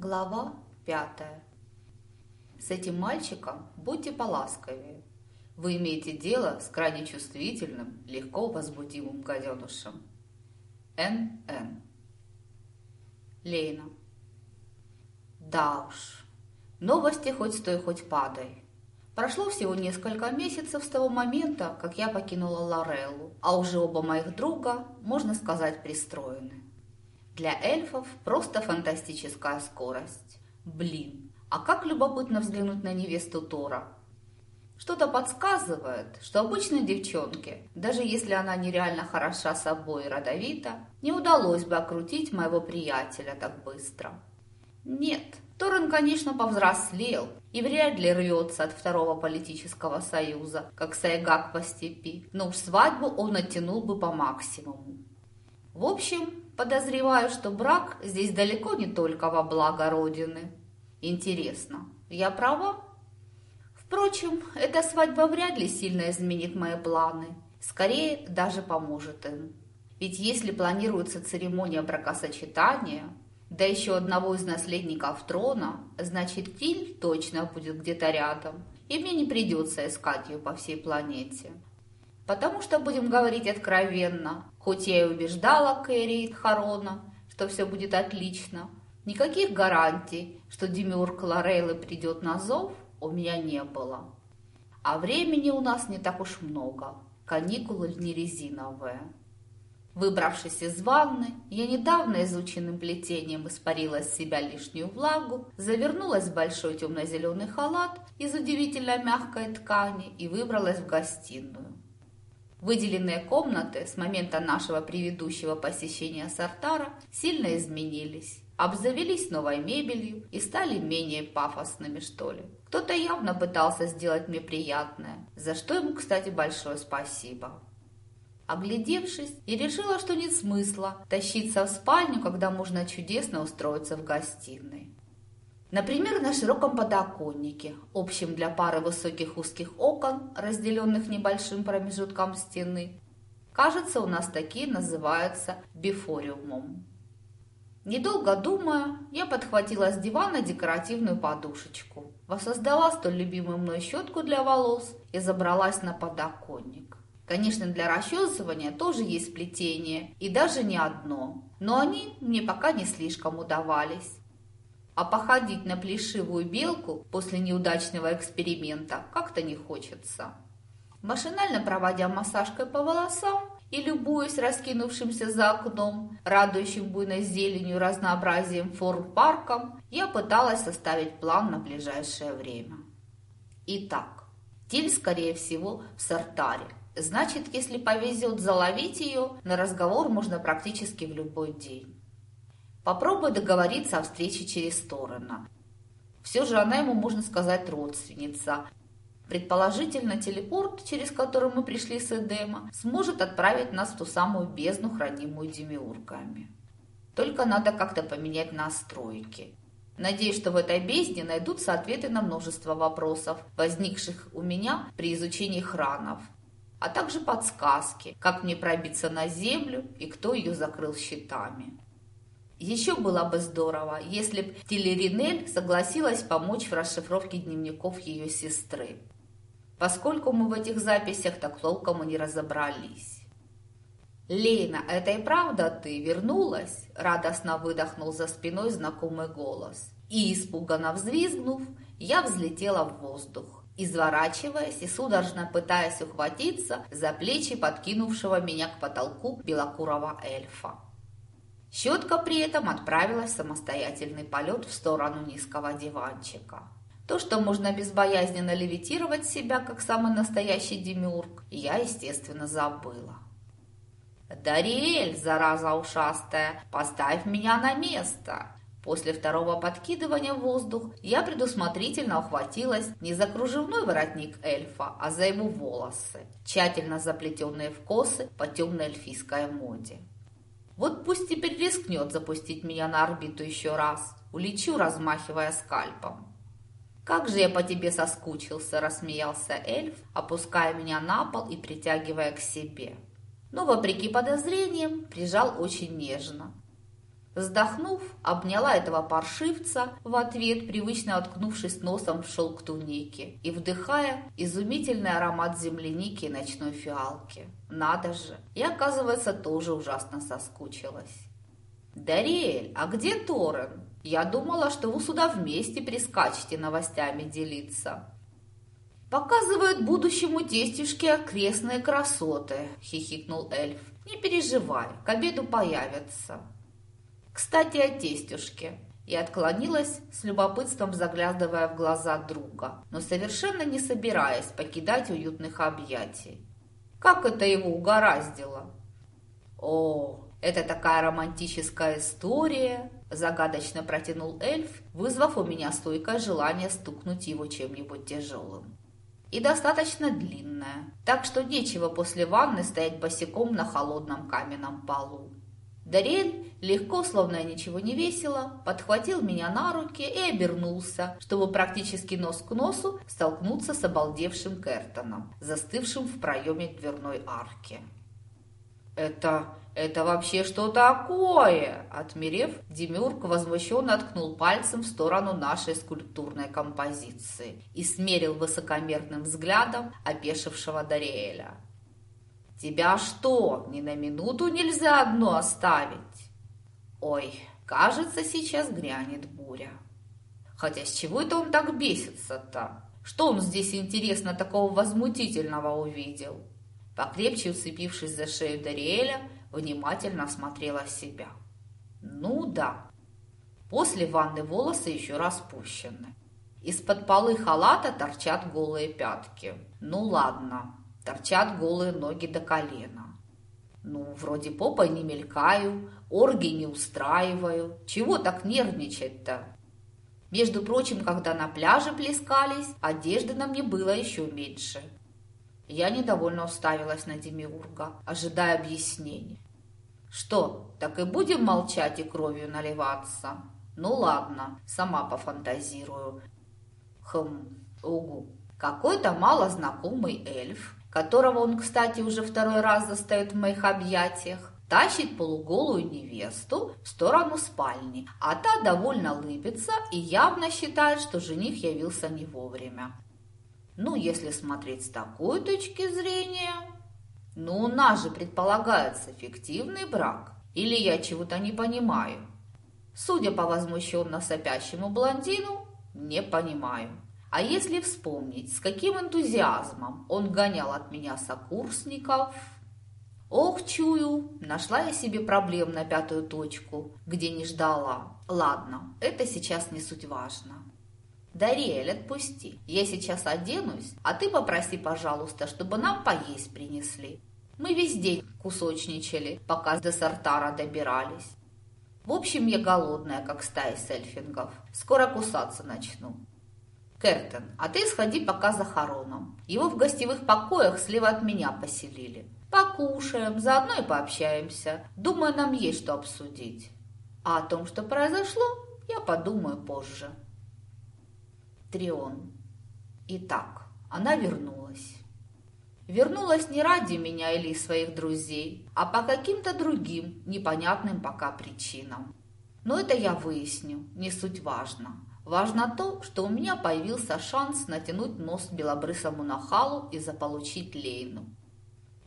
Глава пятая. С этим мальчиком будьте поласковее. Вы имеете дело с крайне чувствительным, легко возбудимым гаденышем. Н.Н. Лейна. Да уж, новости хоть стой, хоть падай. Прошло всего несколько месяцев с того момента, как я покинула Лореллу, а уже оба моих друга, можно сказать, пристроены. Для эльфов просто фантастическая скорость. Блин, а как любопытно взглянуть на невесту Тора. Что-то подсказывает, что обычной девчонке, даже если она нереально хороша собой и родовита, не удалось бы окрутить моего приятеля так быстро. Нет, Торрен, конечно, повзрослел и вряд ли рвется от второго политического союза, как Сайгак по степи, но уж свадьбу он оттянул бы по максимуму. В общем, Подозреваю, что брак здесь далеко не только во благо Родины. Интересно, я права? Впрочем, эта свадьба вряд ли сильно изменит мои планы. Скорее, даже поможет им. Ведь если планируется церемония бракосочетания, да еще одного из наследников трона, значит, Тиль точно будет где-то рядом, и мне не придется искать ее по всей планете. Потому что, будем говорить откровенно, хоть я и убеждала Кэрри Харона, что все будет отлично, никаких гарантий, что Демиург Лорейлы придет на зов, у меня не было. А времени у нас не так уж много, каникулы не резиновые. Выбравшись из ванны, я недавно изученным плетением испарила из себя лишнюю влагу, завернулась в большой темно-зеленый халат из удивительно мягкой ткани и выбралась в гостиную. Выделенные комнаты с момента нашего предыдущего посещения Сартара сильно изменились, обзавелись новой мебелью и стали менее пафосными, что ли. Кто-то явно пытался сделать мне приятное, за что ему, кстати, большое спасибо. Оглядевшись, и решила, что нет смысла тащиться в спальню, когда можно чудесно устроиться в гостиной. Например, на широком подоконнике, общем для пары высоких узких окон, разделенных небольшим промежутком стены. Кажется, у нас такие называются бифориумом. Недолго думая, я подхватила с дивана декоративную подушечку, воссоздала столь любимую мной щетку для волос и забралась на подоконник. Конечно, для расчесывания тоже есть плетение, и даже не одно, но они мне пока не слишком удавались а походить на плешивую белку после неудачного эксперимента как-то не хочется. Машинально проводя массажкой по волосам и любуясь раскинувшимся за окном, радующим буйной зеленью разнообразием форм парком, я пыталась составить план на ближайшее время. Итак, Тиль, скорее всего, в Сартаре. Значит, если повезет заловить ее, на разговор можно практически в любой день. Попробуй договориться о встрече через сторону. Все же она ему, можно сказать, родственница. Предположительно, телепорт, через который мы пришли с Эдема, сможет отправить нас в ту самую бездну, хранимую демиургами. Только надо как-то поменять настройки. Надеюсь, что в этой бездне найдутся ответы на множество вопросов, возникших у меня при изучении хранов, а также подсказки, как мне пробиться на землю и кто ее закрыл щитами. Еще было бы здорово, если б Телеринель согласилась помочь в расшифровке дневников ее сестры, поскольку мы в этих записях так толком и не разобрались. «Лейна, это и правда ты вернулась?» – радостно выдохнул за спиной знакомый голос. И, испуганно взвизгнув, я взлетела в воздух, изворачиваясь и судорожно пытаясь ухватиться за плечи подкинувшего меня к потолку белокурого эльфа. Щетка при этом отправилась в самостоятельный полет в сторону низкого диванчика. То, что можно безбоязненно левитировать себя, как самый настоящий демиург, я, естественно, забыла. «Дариэль, зараза ушастая, поставь меня на место!» После второго подкидывания в воздух я предусмотрительно ухватилась не за кружевной воротник эльфа, а за его волосы, тщательно заплетенные в косы по темной эльфийской моде. Вот пусть теперь рискнет запустить меня на орбиту еще раз. Улечу, размахивая скальпом. «Как же я по тебе соскучился!» – рассмеялся эльф, опуская меня на пол и притягивая к себе. Но, вопреки подозрениям, прижал очень нежно. Вздохнув, обняла этого паршивца в ответ, привычно откнувшись носом в шелк туники и вдыхая изумительный аромат земляники и ночной фиалки. Надо же, я, оказывается, тоже ужасно соскучилась. «Дариэль, а где Торрен? Я думала, что вы сюда вместе прискачете новостями делиться». «Показывают будущему тестюшке окрестные красоты», — хихикнул эльф. «Не переживай, к обеду появятся». «Кстати, о тестюшке». Я отклонилась, с любопытством заглядывая в глаза друга, но совершенно не собираясь покидать уютных объятий. Как это его угораздило? «О, это такая романтическая история!» Загадочно протянул эльф, вызвав у меня стойкое желание стукнуть его чем-нибудь тяжелым. И достаточно длинная, так что нечего после ванны стоять босиком на холодном каменном полу. Дарель легко, словно ничего не весело, подхватил меня на руки и обернулся, чтобы практически нос к носу столкнуться с обалдевшим Кертоном, застывшим в проеме дверной арки. «Это... это вообще что такое?» Отмерев, Демиург возмущенно ткнул пальцем в сторону нашей скульптурной композиции и смерил высокомерным взглядом опешившего Дариэля. Тебя что, ни на минуту нельзя одно оставить? Ой, кажется, сейчас грянет буря. Хотя с чего это он так бесится-то? Что он здесь, интересно, такого возмутительного увидел? Покрепче уцепившись за шею Дариэля, внимательно осмотрела себя. Ну да, после ванны волосы еще распущены. Из-под полы халата торчат голые пятки. Ну ладно, торчат голые ноги до колена. Ну, вроде попой не мелькаю, орги не устраиваю. Чего так нервничать-то? Между прочим, когда на пляже плескались, одежды на мне было еще меньше. Я недовольно уставилась на Демиурга, ожидая объяснений. Что, так и будем молчать и кровью наливаться? Ну ладно, сама пофантазирую. Хм, угу. Какой-то малознакомый эльф которого он, кстати, уже второй раз застает в моих объятиях, тащит полуголую невесту в сторону спальни, а та довольно лыбится и явно считает, что жених явился не вовремя. Ну, если смотреть с такой точки зрения... Ну, у нас же предполагается фиктивный брак. Или я чего-то не понимаю? Судя по возмущенно сопящему блондину, не понимаю. А если вспомнить, с каким энтузиазмом он гонял от меня сокурсников... Ох, чую, нашла я себе проблем на пятую точку, где не ждала. Ладно, это сейчас не суть важно. Дариэль, отпусти. Я сейчас оденусь, а ты попроси, пожалуйста, чтобы нам поесть принесли. Мы весь день кусочничали, пока до Сартара добирались. В общем, я голодная, как стая сельфингов. Скоро кусаться начну. Кертон, а ты сходи пока за Хароном. Его в гостевых покоях слева от меня поселили. Покушаем, заодно и пообщаемся. Думаю, нам есть что обсудить. А о том, что произошло, я подумаю позже. Трион. Итак, она вернулась. Вернулась не ради меня или своих друзей, а по каким-то другим, непонятным пока причинам. Но это я выясню, не суть важно. Важно то, что у меня появился шанс натянуть нос белобрысому нахалу и заполучить Лейну.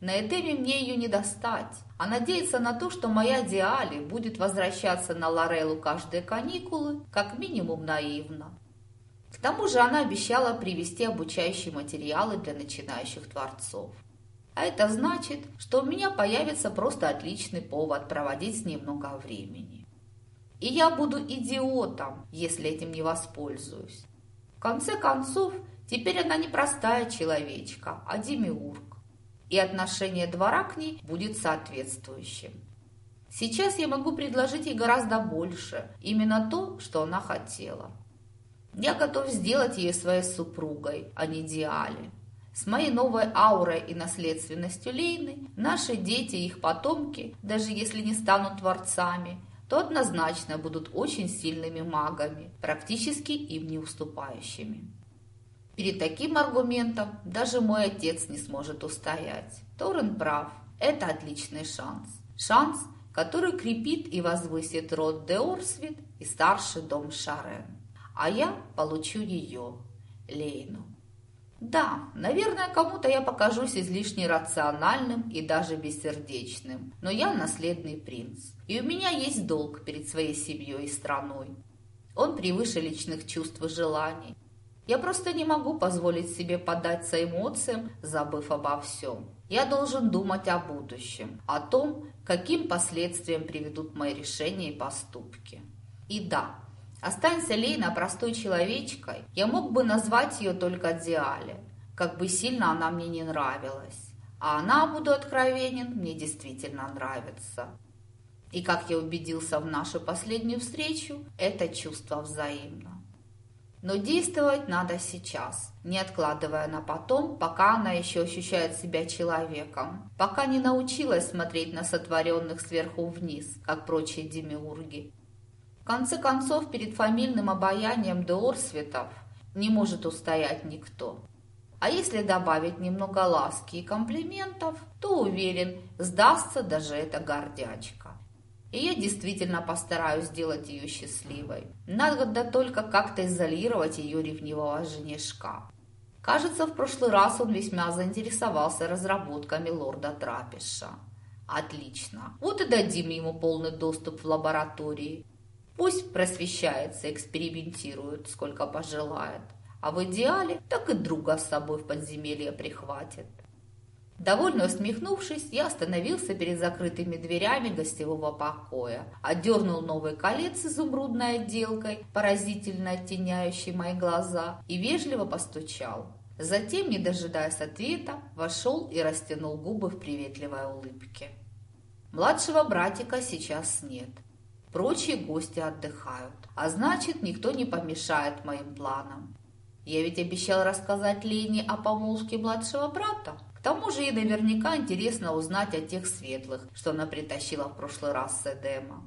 На Эдеме мне ее не достать, а надеяться на то, что моя Диали будет возвращаться на Лорелу каждые каникулы, как минимум наивно. К тому же она обещала привезти обучающие материалы для начинающих творцов. А это значит, что у меня появится просто отличный повод проводить с ней много времени. И я буду идиотом, если этим не воспользуюсь. В конце концов, теперь она не простая человечка, а демиург. И отношение двора к ней будет соответствующим. Сейчас я могу предложить ей гораздо больше, именно то, что она хотела. Я готов сделать ее своей супругой, а не Диале. С моей новой аурой и наследственностью Лейны, наши дети и их потомки, даже если не станут творцами, то однозначно будут очень сильными магами, практически им не уступающими. Перед таким аргументом даже мой отец не сможет устоять. Торрен прав, это отличный шанс. Шанс, который крепит и возвысит род Деорсвит и старший дом Шарен. А я получу ее, Лейну. Да, наверное, кому-то я покажусь излишне рациональным и даже бессердечным, но я наследный принц, и у меня есть долг перед своей семьей и страной. Он превыше личных чувств и желаний. Я просто не могу позволить себе податься эмоциям, забыв обо всем. Я должен думать о будущем, о том, каким последствиям приведут мои решения и поступки. И да, останься Лейна простой человечкой, я мог бы назвать ее только Диале, как бы сильно она мне не нравилась. А она, буду откровенен, мне действительно нравится. И как я убедился в нашу последнюю встречу, это чувство взаимно. Но действовать надо сейчас, не откладывая на потом, пока она еще ощущает себя человеком, пока не научилась смотреть на сотворенных сверху вниз, как прочие демиурги. В конце концов, перед фамильным обаянием Деорсветов не может устоять никто. А если добавить немного ласки и комплиментов, то, уверен, сдастся даже эта гордячка. И я действительно постараюсь сделать ее счастливой. Надо только как-то изолировать ее ревнивого женишка. Кажется, в прошлый раз он весьма заинтересовался разработками лорда Трапиша. Отлично. Вот и дадим ему полный доступ в лаборатории. Пусть просвещается, экспериментирует, сколько пожелает. А в идеале так и друга с собой в подземелье прихватит. Довольно усмехнувшись, я остановился перед закрытыми дверями гостевого покоя, отдернул новый колец с изумрудной отделкой, поразительно оттеняющей мои глаза, и вежливо постучал. Затем, не дожидаясь ответа, вошел и растянул губы в приветливой улыбке. Младшего братика сейчас нет. Прочие гости отдыхают, а значит, никто не помешает моим планам. Я ведь обещал рассказать Лене о помолвке младшего брата. К тому же ей наверняка интересно узнать о тех светлых, что она притащила в прошлый раз с Эдема.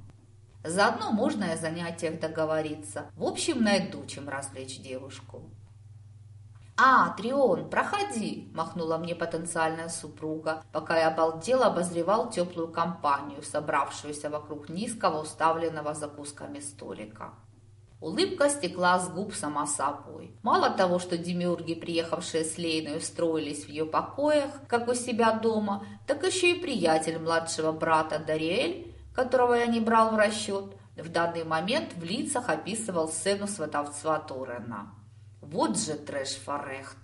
Заодно можно и о занятиях договориться. В общем, найду, чем развлечь девушку. «А, Трион, проходи!» – махнула мне потенциальная супруга, пока я обалдел обозревал теплую компанию, собравшуюся вокруг низкого, уставленного закусками столика. Улыбка стекла с губ сама собой. Мало того, что демиурги, приехавшие с Лейной, устроились в ее покоях, как у себя дома, так еще и приятель младшего брата Дариэль, которого я не брал в расчет, в данный момент в лицах описывал сцену сватовства Торена. Вот же трэш Форехт.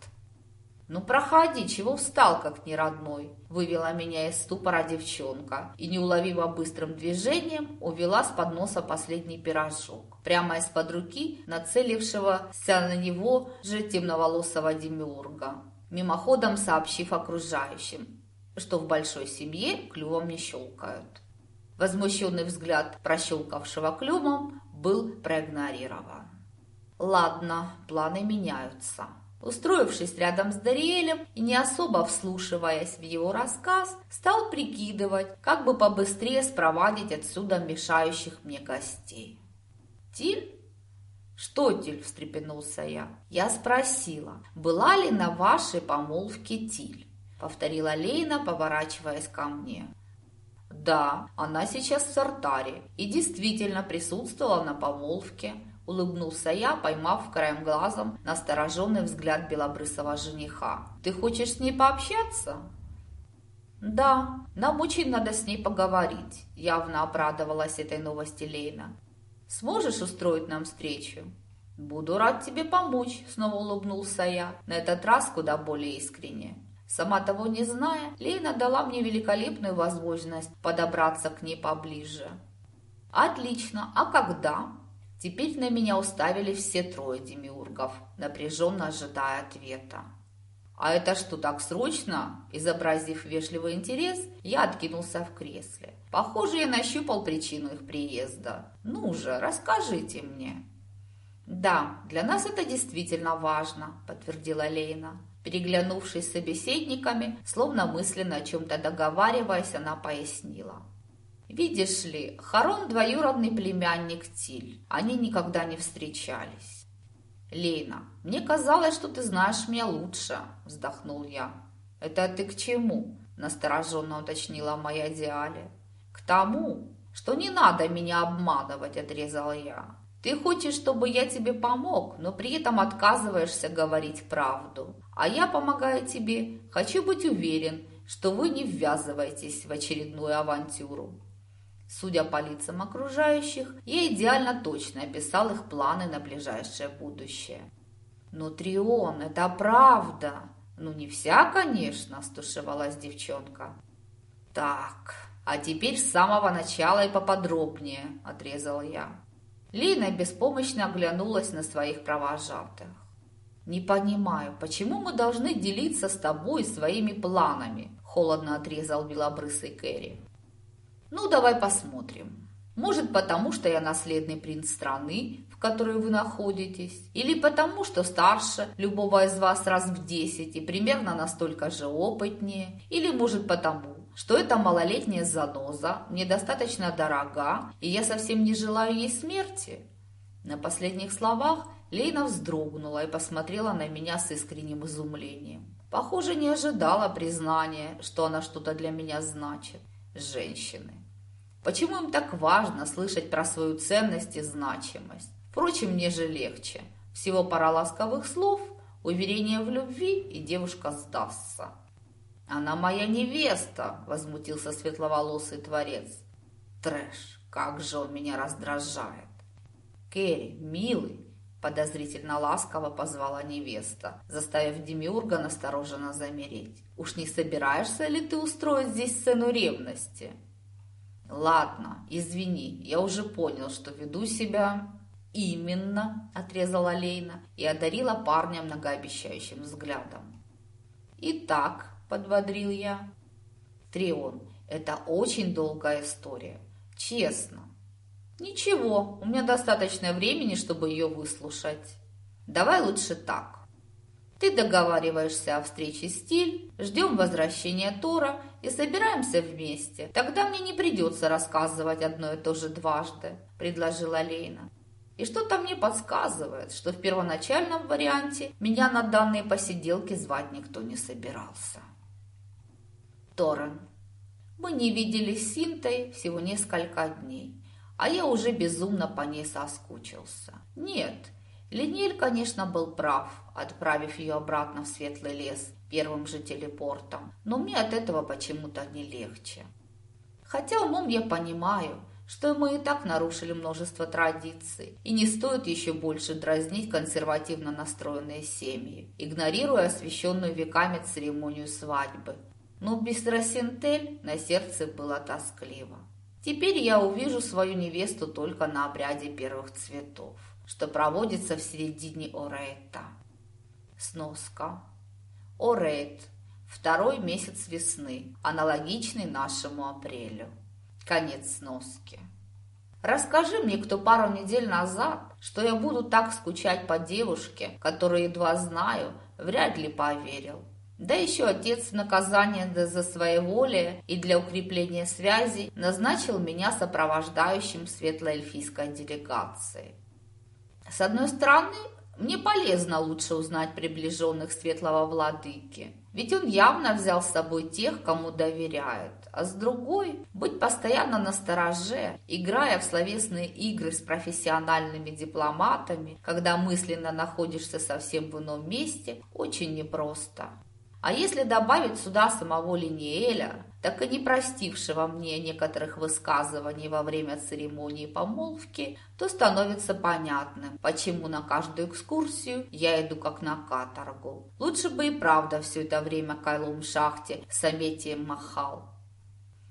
«Ну, проходи, чего встал, как неродной?» Вывела меня из ступора девчонка и неуловимо быстрым движением увела с подноса последний пирожок. Прямо из-под руки нацелившегося на него же темноволосого демиурга, мимоходом сообщив окружающим, что в большой семье клювом не щелкают. Возмущенный взгляд прощелкавшего клювом был проигнорирован. «Ладно, планы меняются». Устроившись рядом с Дариэлем и не особо вслушиваясь в его рассказ, стал прикидывать, как бы побыстрее спровадить отсюда мешающих мне гостей. «Тиль?» «Что, Тиль?» – встрепенулся я. «Я спросила, была ли на вашей помолвке Тиль?» – повторила Лейна, поворачиваясь ко мне. «Да, она сейчас в Сартаре и действительно присутствовала на помолвке», Улыбнулся я, поймав краем глазом настороженный взгляд белобрысого жениха. «Ты хочешь с ней пообщаться?» «Да, нам очень надо с ней поговорить», – явно обрадовалась этой новости Лейна. «Сможешь устроить нам встречу?» «Буду рад тебе помочь», – снова улыбнулся я, на этот раз куда более искренне. Сама того не зная, Лейна дала мне великолепную возможность подобраться к ней поближе. «Отлично, а когда?» Теперь на меня уставили все трое демиургов, напряженно ожидая ответа. «А это что, так срочно?» Изобразив вежливый интерес, я откинулся в кресле. Похоже, я нащупал причину их приезда. «Ну же, расскажите мне». «Да, для нас это действительно важно», – подтвердила Лейна. Переглянувшись с собеседниками, словно мысленно о чем-то договариваясь, она пояснила. Видишь ли, Харон двоюродный племянник Тиль. Они никогда не встречались. Лейна, мне казалось, что ты знаешь меня лучше, вздохнул я. Это ты к чему? Настороженно уточнила моя Диале. К тому, что не надо меня обманывать, отрезал я. Ты хочешь, чтобы я тебе помог, но при этом отказываешься говорить правду. А я, помогая тебе, хочу быть уверен, что вы не ввязываетесь в очередную авантюру. Судя по лицам окружающих, я идеально точно описал их планы на ближайшее будущее. «Но, Трион, это правда!» «Ну, не вся, конечно», – стушевалась девчонка. «Так, а теперь с самого начала и поподробнее», – отрезал я. Лина беспомощно оглянулась на своих провожатых. «Не понимаю, почему мы должны делиться с тобой своими планами?» – холодно отрезал белобрысый Кэрри. «Ну, давай посмотрим. Может, потому что я наследный принц страны, в которой вы находитесь, или потому что старше любого из вас раз в десять и примерно настолько же опытнее, или, может, потому, что эта малолетняя заноза мне достаточно дорога, и я совсем не желаю ей смерти. На последних словах Лейна вздрогнула и посмотрела на меня с искренним изумлением. Похоже, не ожидала признания, что она что-то для меня значит. Женщины. Почему им так важно слышать про свою ценность и значимость? Впрочем, мне же легче. Всего пара ласковых слов, уверение в любви, и девушка сдастся. «Она моя невеста!» – возмутился светловолосый творец. «Трэш! Как же он меня раздражает!» «Керри, милый!» – подозрительно ласково позвала невеста, заставив Демиурга настороженно замереть. «Уж не собираешься ли ты устроить здесь сцену ревности?» «Ладно, извини, я уже понял, что веду себя...» «Именно!» – отрезала Лейна и одарила парня многообещающим взглядом. «Итак, подбодрил я. Трион, это очень долгая история. Честно. Ничего, у меня достаточно времени, чтобы ее выслушать. Давай лучше так. Ты договариваешься о встрече с Тиль, ждем возвращения Тора и собираемся вместе. Тогда мне не придется рассказывать одно и то же дважды, предложила Лейна. И что-то мне подсказывает, что в первоначальном варианте меня на данные посиделки звать никто не собирался. Торрен. Мы не виделись с Синтой всего несколько дней, а я уже безумно по ней соскучился. Нет, Линель, конечно, был прав, отправив ее обратно в Светлый лес первым же телепортом, но мне от этого почему-то не легче. Хотя умом я понимаю, что мы и так нарушили множество традиций, и не стоит еще больше дразнить консервативно настроенные семьи, игнорируя освященную веками церемонию свадьбы – но без Росентель на сердце было тоскливо. Теперь я увижу свою невесту только на обряде первых цветов, что проводится в середине Орейта. Сноска. Орейт. Второй месяц весны, аналогичный нашему апрелю. Конец сноски. Расскажи мне, кто пару недель назад, что я буду так скучать по девушке, которую едва знаю, вряд ли поверил. Да еще отец в наказание за своеволие и для укрепления связи назначил меня сопровождающим светлоэльфийской делегации. С одной стороны, мне полезно лучше узнать приближенных светлого владыки, ведь он явно взял с собой тех, кому доверяет. А с другой, быть постоянно на стороже, играя в словесные игры с профессиональными дипломатами, когда мысленно находишься совсем в ином месте, очень непросто. А если добавить сюда самого Линиэля, так и не простившего мне некоторых высказываний во время церемонии помолвки, то становится понятным, почему на каждую экскурсию я иду как на каторгу. Лучше бы и правда все это время Кайлум шахте с Аметием махал.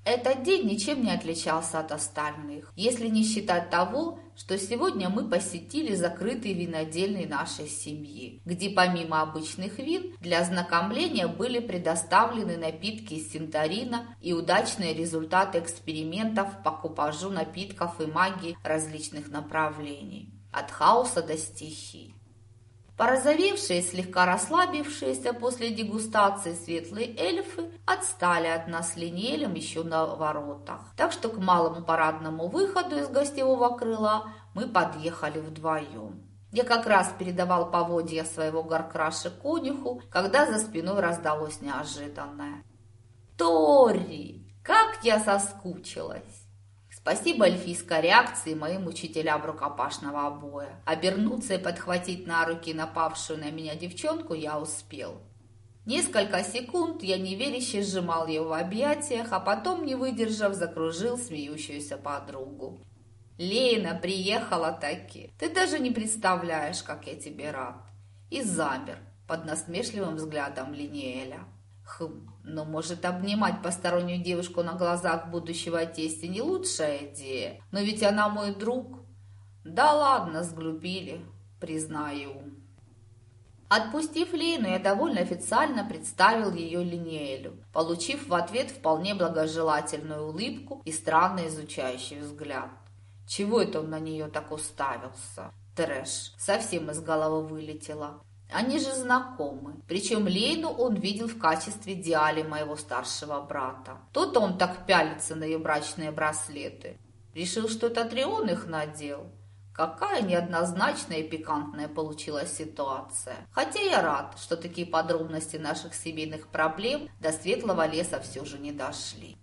Этот день ничем не отличался от остальных, если не считать того, что сегодня мы посетили закрытый винодельный нашей семьи, где помимо обычных вин для ознакомления были предоставлены напитки из синтарина и удачные результаты экспериментов по купажу напитков и магии различных направлений, от хаоса до стихий. Порозовевшие, слегка расслабившиеся после дегустации светлые эльфы отстали от нас линелем еще на воротах. Так что к малому парадному выходу из гостевого крыла мы подъехали вдвоем. Я как раз передавал поводья своего горкраша конюху, когда за спиной раздалось неожиданное. «Тори!» Как я соскучилась! Спасибо эльфийской реакции моим учителям рукопашного боя. Обернуться и подхватить на руки напавшую на меня девчонку я успел. Несколько секунд я неверяще сжимал его в объятиях, а потом, не выдержав, закружил смеющуюся подругу. «Лейна приехала таки. Ты даже не представляешь, как я тебе рад!» И замер под насмешливым взглядом Линиэля. Хм, но ну, может обнимать постороннюю девушку на глазах будущего тестя не лучшая идея. Но ведь она мой друг. Да ладно, сглупили, признаю. Отпустив Лейну, я довольно официально представил ее Линеэлю, получив в ответ вполне благожелательную улыбку и странный изучающий взгляд. Чего это он на нее так уставился? Трэш, совсем из головы вылетело. Они же знакомы. Причем Лейну он видел в качестве Диали моего старшего брата. Тот он так пялится на ее брачные браслеты. Решил, что это Трион их надел. Какая неоднозначная и пикантная получилась ситуация. Хотя я рад, что такие подробности наших семейных проблем до светлого леса все же не дошли.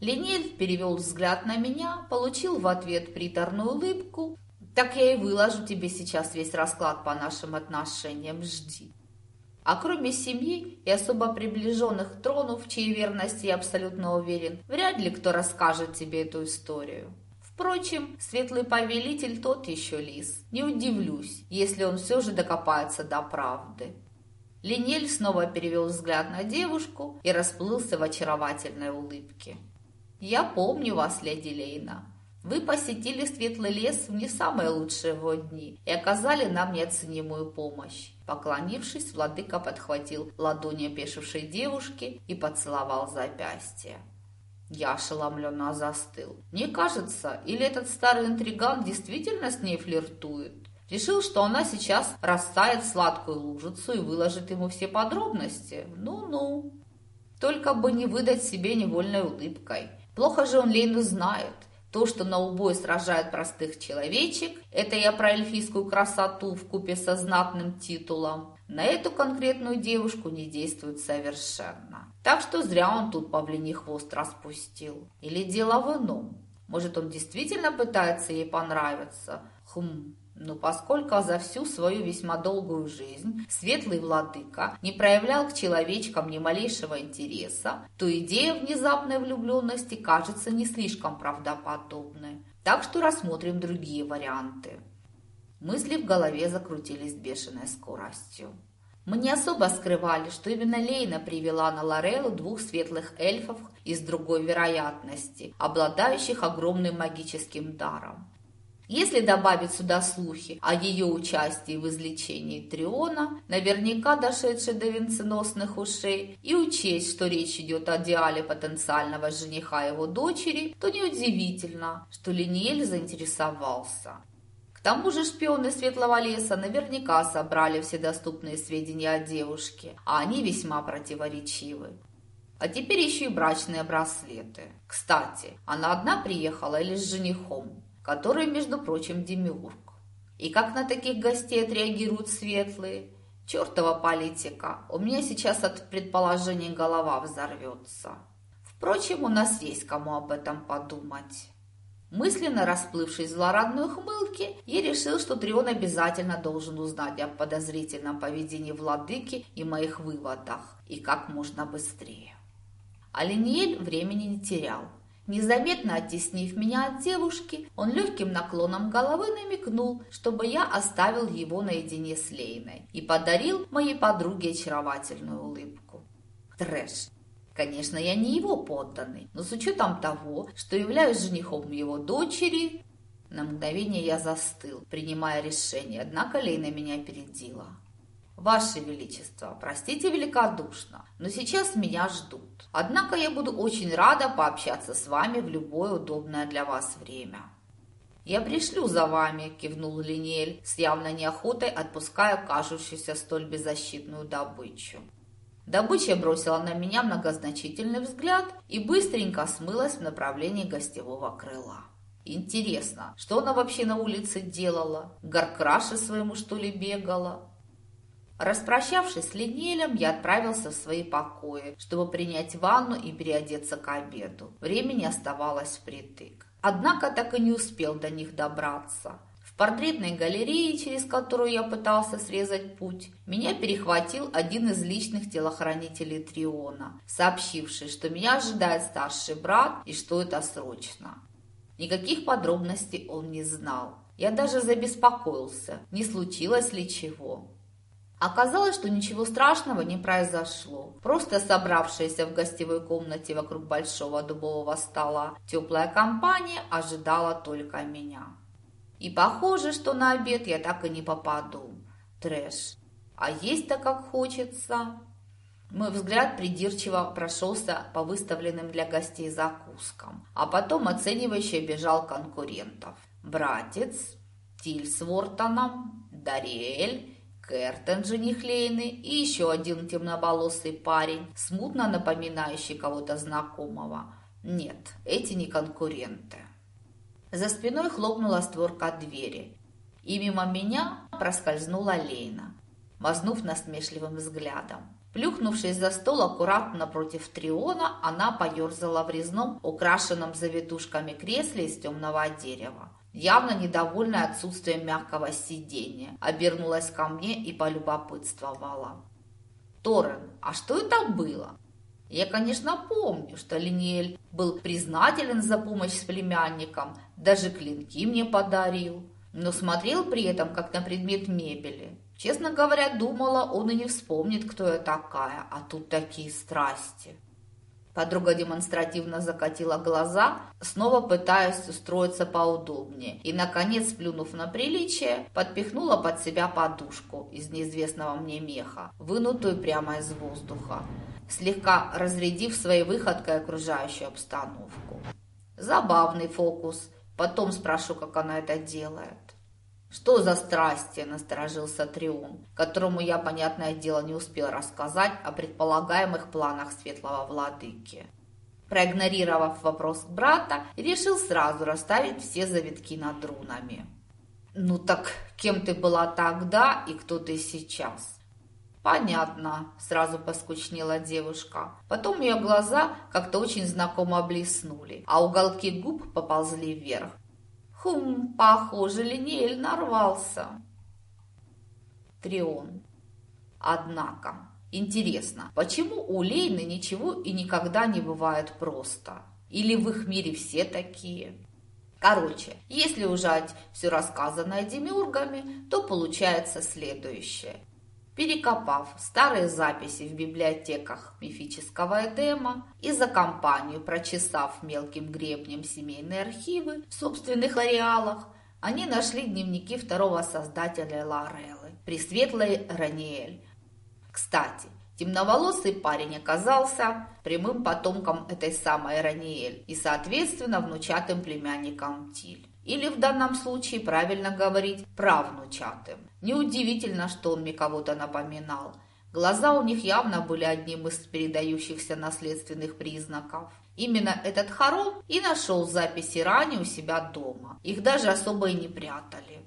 Линель перевел взгляд на меня, получил в ответ приторную улыбку так я и выложу тебе сейчас весь расклад по нашим отношениям. Жди. А кроме семьи и особо приближенных тронов, в чьей верности я абсолютно уверен, вряд ли кто расскажет тебе эту историю. Впрочем, светлый повелитель тот еще лис. Не удивлюсь, если он все же докопается до правды. Линель снова перевел взгляд на девушку и расплылся в очаровательной улыбке. «Я помню вас, леди Лейна. Вы посетили Светлый лес в не самые лучшие его дни и оказали нам неоценимую помощь. Поклонившись, владыка подхватил ладони опешившей девушки и поцеловал запястье. Я ошеломленно застыл. Мне кажется, или этот старый интриган действительно с ней флиртует? Решил, что она сейчас растает сладкую лужицу и выложит ему все подробности. Ну-ну. Только бы не выдать себе невольной улыбкой. Плохо же он Лейну знает. То, что на убой сражают простых человечек, это я про эльфийскую красоту в купе со знатным титулом, на эту конкретную девушку не действует совершенно. Так что зря он тут павлиний хвост распустил. Или дело в ином. Может, он действительно пытается ей понравиться? Хм, но поскольку за всю свою весьма долгую жизнь светлый владыка не проявлял к человечкам ни малейшего интереса, то идея внезапной влюбленности кажется не слишком правдоподобной. Так что рассмотрим другие варианты. Мысли в голове закрутились с бешеной скоростью. Мы не особо скрывали, что именно Лейна привела на Лорелу двух светлых эльфов из другой вероятности, обладающих огромным магическим даром. Если добавить сюда слухи о ее участии в излечении Триона, наверняка дошедшей до венценосных ушей, и учесть, что речь идет о диале потенциального жениха его дочери, то неудивительно, что Линиэль заинтересовался. К тому же шпионы Светлого леса наверняка собрали все доступные сведения о девушке, а они весьма противоречивы. А теперь еще и брачные браслеты. Кстати, она одна приехала или с женихом? Который, между прочим, демиург. И как на таких гостей отреагируют светлые? Чертова политика, у меня сейчас от предположений голова взорвется. Впрочем, у нас есть кому об этом подумать. Мысленно расплывшись в злорадной ухмылке, я решил, что Трион обязательно должен узнать о подозрительном поведении владыки и моих выводах, и как можно быстрее. Алиниэль времени не терял. Незаметно оттеснив меня от девушки, он легким наклоном головы намекнул, чтобы я оставил его наедине с Лейной и подарил моей подруге очаровательную улыбку. Трэш. Конечно, я не его подданный, но с учетом того, что являюсь женихом его дочери, на мгновение я застыл, принимая решение, однако Лейна меня опередила. «Ваше Величество, простите великодушно, но сейчас меня ждут. Однако я буду очень рада пообщаться с вами в любое удобное для вас время». «Я пришлю за вами», – кивнул Линель, с явной неохотой отпуская кажущуюся столь беззащитную добычу. Добыча бросила на меня многозначительный взгляд и быстренько смылась в направлении гостевого крыла. Интересно, что она вообще на улице делала? К Гаркраше своему, что ли, бегала? Распрощавшись с Линелем, я отправился в свои покои, чтобы принять ванну и переодеться к обеду. Времени оставалось впритык. Однако так и не успел до них добраться. В портретной галерее, через которую я пытался срезать путь, меня перехватил один из личных телохранителей Триона, сообщивший, что меня ожидает старший брат и что это срочно. Никаких подробностей он не знал. Я даже забеспокоился, не случилось ли чего. Оказалось, что ничего страшного не произошло. Просто собравшаяся в гостевой комнате вокруг большого дубового стола теплая компания ожидала только меня. И похоже, что на обед я так и не попаду. Трэш. А есть-то как хочется. Мой взгляд придирчиво прошелся по выставленным для гостей закускам, а потом оценивающе бежал конкурентов. Братец, Тиль с Вортоном, Дариэль Кертен, жених Лейны, и еще один темноболосый парень, смутно напоминающий кого-то знакомого. Нет, эти не конкуренты. За спиной хлопнула створка двери, и мимо меня проскользнула Лейна, мазнув насмешливым взглядом. Плюхнувшись за стол аккуратно напротив Триона, она поерзала в резном, украшенном завитушками кресле из темного дерева явно недовольная отсутствием мягкого сидения, обернулась ко мне и полюбопытствовала. «Торрен, а что это было?» Я, конечно, помню, что Линиэль был признателен за помощь с племянником, даже клинки мне подарил, но смотрел при этом как на предмет мебели. Честно говоря, думала, он и не вспомнит, кто я такая, а тут такие страсти. Подруга демонстративно закатила глаза, снова пытаясь устроиться поудобнее, и, наконец, плюнув на приличие, подпихнула под себя подушку из неизвестного мне меха, вынутую прямо из воздуха, слегка разрядив своей выходкой окружающую обстановку. Забавный фокус. Потом спрошу, как она это делает. «Что за страсти?» – насторожился Трион, которому я, понятное дело, не успел рассказать о предполагаемых планах светлого владыки. Проигнорировав вопрос брата, решил сразу расставить все завитки над рунами. «Ну так кем ты была тогда и кто ты сейчас?» «Понятно», – сразу поскучнела девушка. Потом ее глаза как-то очень знакомо блеснули, а уголки губ поползли вверх. Хм, похоже, Линеэль нарвался. Трион. Однако, интересно, почему у Лейны ничего и никогда не бывает просто? Или в их мире все такие? Короче, если ужать все рассказанное демиургами, то получается следующее – Перекопав старые записи в библиотеках мифического Эдема и за компанию прочесав мелким гребнем семейные архивы в собственных ареалах, они нашли дневники второго создателя Лореллы, Пресветлой Раниэль. Кстати, темноволосый парень оказался прямым потомком этой самой Раниэль и, соответственно, внучатым племянником Тиль. Или в данном случае правильно говорить правнучатым. Неудивительно, что он мне кого-то напоминал. Глаза у них явно были одним из передающихся наследственных признаков. Именно этот хором и нашел записи ранее у себя дома. Их даже особо и не прятали.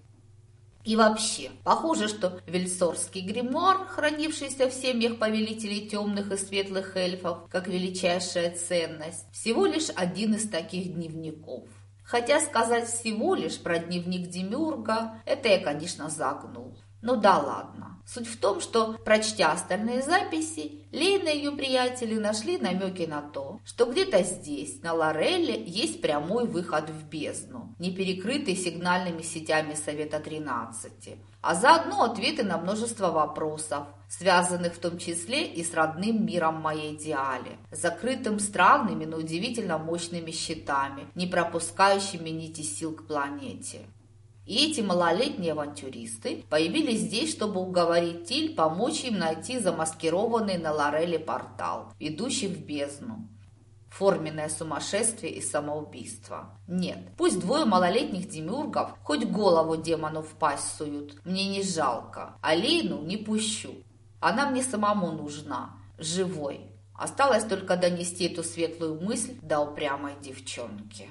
И вообще, похоже, что вельсорский гримуар, хранившийся в семьях повелителей темных и светлых эльфов, как величайшая ценность, всего лишь один из таких дневников. Хотя сказать всего лишь про дневник Демюрга, это я, конечно, загнул. Ну да ладно. Суть в том, что, прочтя остальные записи, Лейна и ее приятели нашли намеки на то, что где-то здесь, на Лорелле, есть прямой выход в бездну, не перекрытый сигнальными сетями Совета 13, а заодно ответы на множество вопросов, связанных в том числе и с родным миром моей идеале, закрытым странными, но удивительно мощными щитами, не пропускающими нити сил к планете. И эти малолетние авантюристы появились здесь, чтобы уговорить Тиль помочь им найти замаскированный на Лореле портал, ведущий в бездну. Форменное сумасшествие и самоубийство. Нет, пусть двое малолетних демюргов хоть голову демону в пасть суют, мне не жалко. Алину не пущу. Она мне самому нужна, живой. Осталось только донести эту светлую мысль до упрямой девчонки.